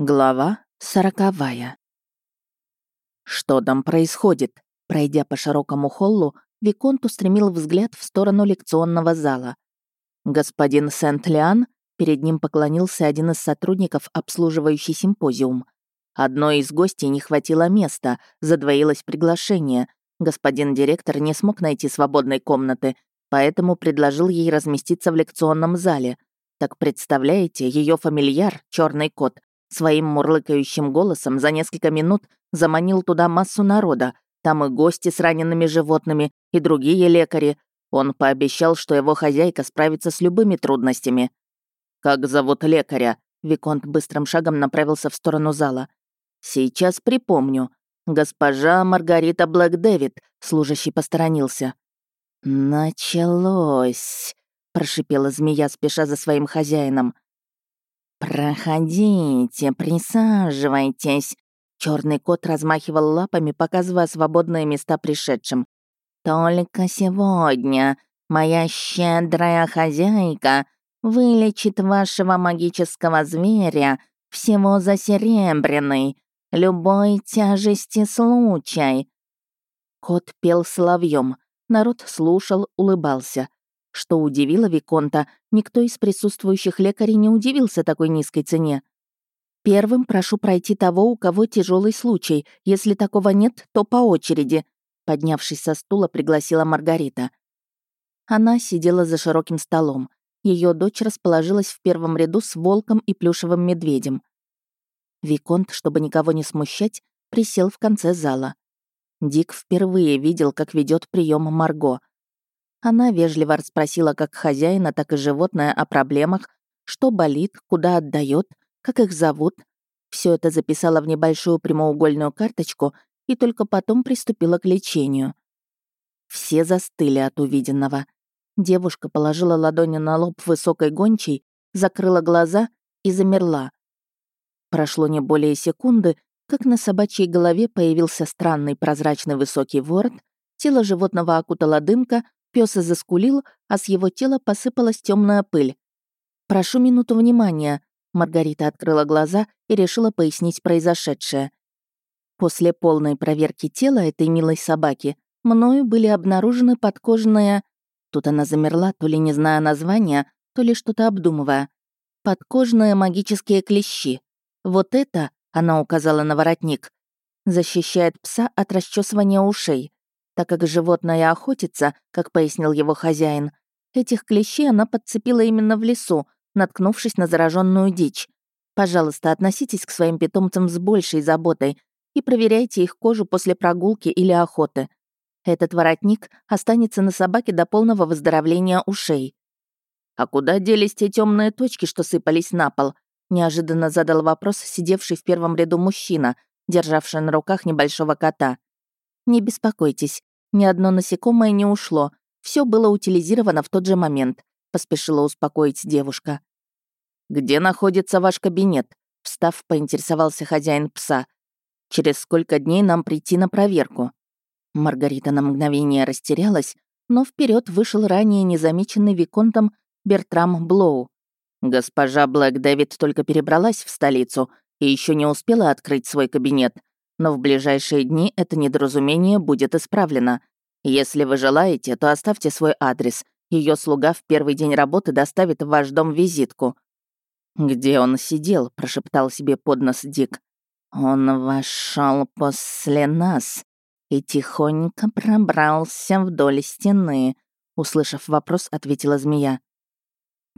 Глава сороковая. Что там происходит? Пройдя по широкому холлу, Виконт устремил взгляд в сторону лекционного зала. Господин Сент-Лиан, перед ним поклонился один из сотрудников, обслуживающий симпозиум. Одной из гостей не хватило места, задвоилось приглашение. Господин директор не смог найти свободной комнаты, поэтому предложил ей разместиться в лекционном зале. Так представляете, ее фамильяр, черный кот, Своим мурлыкающим голосом за несколько минут заманил туда массу народа. Там и гости с ранеными животными, и другие лекари. Он пообещал, что его хозяйка справится с любыми трудностями. «Как зовут лекаря?» Виконт быстрым шагом направился в сторону зала. «Сейчас припомню. Госпожа Маргарита Блэк Дэвид», служащий посторонился. «Началось», — прошипела змея, спеша за своим хозяином. «Проходите, присаживайтесь». Черный кот размахивал лапами, показывая свободные места пришедшим. «Только сегодня моя щедрая хозяйка вылечит вашего магического зверя всего за серебряный, любой тяжести случай». Кот пел соловьем. Народ слушал, улыбался. Что удивило Виконта, никто из присутствующих лекарей не удивился такой низкой цене. «Первым прошу пройти того, у кого тяжелый случай. Если такого нет, то по очереди», поднявшись со стула, пригласила Маргарита. Она сидела за широким столом. Ее дочь расположилась в первом ряду с волком и плюшевым медведем. Виконт, чтобы никого не смущать, присел в конце зала. Дик впервые видел, как ведет прием Марго. Она вежливо расспросила как хозяина, так и животное о проблемах, что болит, куда отдает, как их зовут. Все это записала в небольшую прямоугольную карточку и только потом приступила к лечению. Все застыли от увиденного. Девушка положила ладони на лоб высокой гончей, закрыла глаза и замерла. Прошло не более секунды, как на собачьей голове появился странный прозрачный высокий ворот, тело животного окутала дымка, Пес заскулил, а с его тела посыпалась темная пыль. «Прошу минуту внимания», — Маргарита открыла глаза и решила пояснить произошедшее. После полной проверки тела этой милой собаки мною были обнаружены подкожные... Тут она замерла, то ли не зная названия, то ли что-то обдумывая. Подкожные магические клещи. Вот это, она указала на воротник, защищает пса от расчесывания ушей. Так как животное охотится, как пояснил его хозяин, этих клещей она подцепила именно в лесу, наткнувшись на зараженную дичь. Пожалуйста, относитесь к своим питомцам с большей заботой и проверяйте их кожу после прогулки или охоты. Этот воротник останется на собаке до полного выздоровления ушей. «А куда делись те темные точки, что сыпались на пол?» неожиданно задал вопрос сидевший в первом ряду мужчина, державший на руках небольшого кота. «Не беспокойтесь, ни одно насекомое не ушло. Все было утилизировано в тот же момент, поспешила успокоить девушка. Где находится ваш кабинет? Встав, поинтересовался хозяин пса. Через сколько дней нам прийти на проверку? Маргарита на мгновение растерялась, но вперед вышел ранее незамеченный виконтом Бертрам Блоу. Госпожа Блэк Дэвид только перебралась в столицу и еще не успела открыть свой кабинет, но в ближайшие дни это недоразумение будет исправлено. Если вы желаете, то оставьте свой адрес. Ее слуга в первый день работы доставит в ваш дом визитку». «Где он сидел?» — прошептал себе под нос Дик. «Он вошел после нас и тихонько пробрался вдоль стены», — услышав вопрос, ответила змея.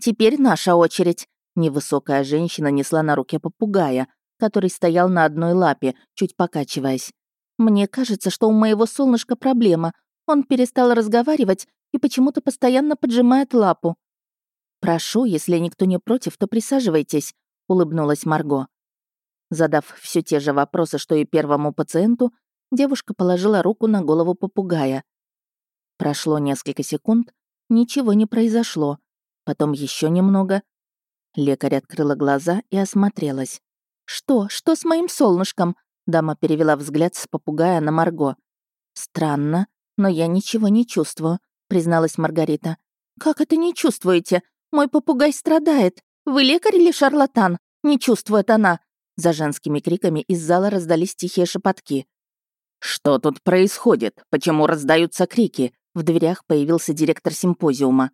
«Теперь наша очередь». Невысокая женщина несла на руке попугая, который стоял на одной лапе, чуть покачиваясь. «Мне кажется, что у моего солнышка проблема. Он перестал разговаривать и почему-то постоянно поджимает лапу». «Прошу, если никто не против, то присаживайтесь», — улыбнулась Марго. Задав все те же вопросы, что и первому пациенту, девушка положила руку на голову попугая. Прошло несколько секунд, ничего не произошло. Потом еще немного. Лекарь открыла глаза и осмотрелась. «Что? Что с моим солнышком?» Дама перевела взгляд с попугая на Марго. «Странно, но я ничего не чувствую», призналась Маргарита. «Как это не чувствуете? Мой попугай страдает. Вы лекарь или шарлатан?» Не чувствует она. За женскими криками из зала раздались тихие шепотки. «Что тут происходит? Почему раздаются крики?» В дверях появился директор симпозиума.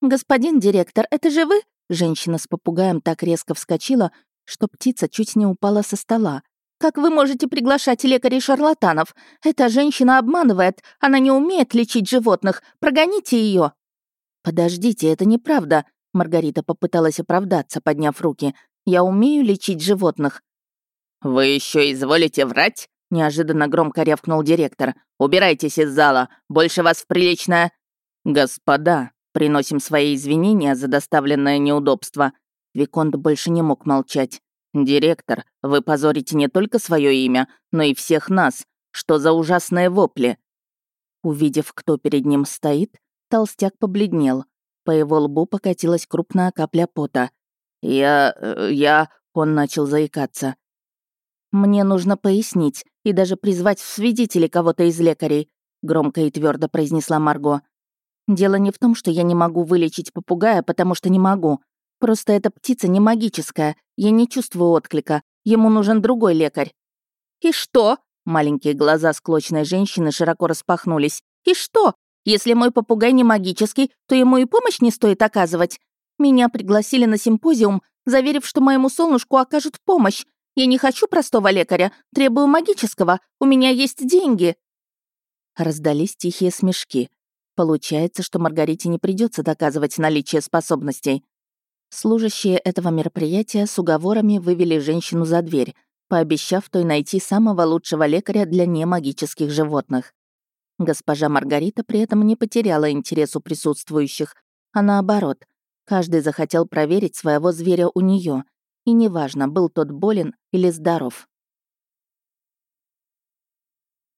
«Господин директор, это же вы?» Женщина с попугаем так резко вскочила, что птица чуть не упала со стола. «Как вы можете приглашать лекарей-шарлатанов? Эта женщина обманывает, она не умеет лечить животных. Прогоните ее. «Подождите, это неправда», — Маргарита попыталась оправдаться, подняв руки. «Я умею лечить животных». «Вы еще изволите врать?» — неожиданно громко рявкнул директор. «Убирайтесь из зала, больше вас в приличное...» «Господа, приносим свои извинения за доставленное неудобство». Виконт больше не мог молчать. «Директор, вы позорите не только свое имя, но и всех нас. Что за ужасные вопли?» Увидев, кто перед ним стоит, толстяк побледнел. По его лбу покатилась крупная капля пота. «Я... Э, я...» — он начал заикаться. «Мне нужно пояснить и даже призвать в свидетели кого-то из лекарей», — громко и твердо произнесла Марго. «Дело не в том, что я не могу вылечить попугая, потому что не могу. Просто эта птица не магическая, я не чувствую отклика. Ему нужен другой лекарь». «И что?» — маленькие глаза склочной женщины широко распахнулись. «И что? Если мой попугай не магический, то ему и помощь не стоит оказывать. Меня пригласили на симпозиум, заверив, что моему солнышку окажут помощь. Я не хочу простого лекаря, требую магического. У меня есть деньги». Раздались тихие смешки. Получается, что Маргарите не придется доказывать наличие способностей. Служащие этого мероприятия с уговорами вывели женщину за дверь, пообещав той найти самого лучшего лекаря для немагических животных. Госпожа Маргарита при этом не потеряла интерес у присутствующих, а наоборот, каждый захотел проверить своего зверя у нее, и неважно, был тот болен или здоров.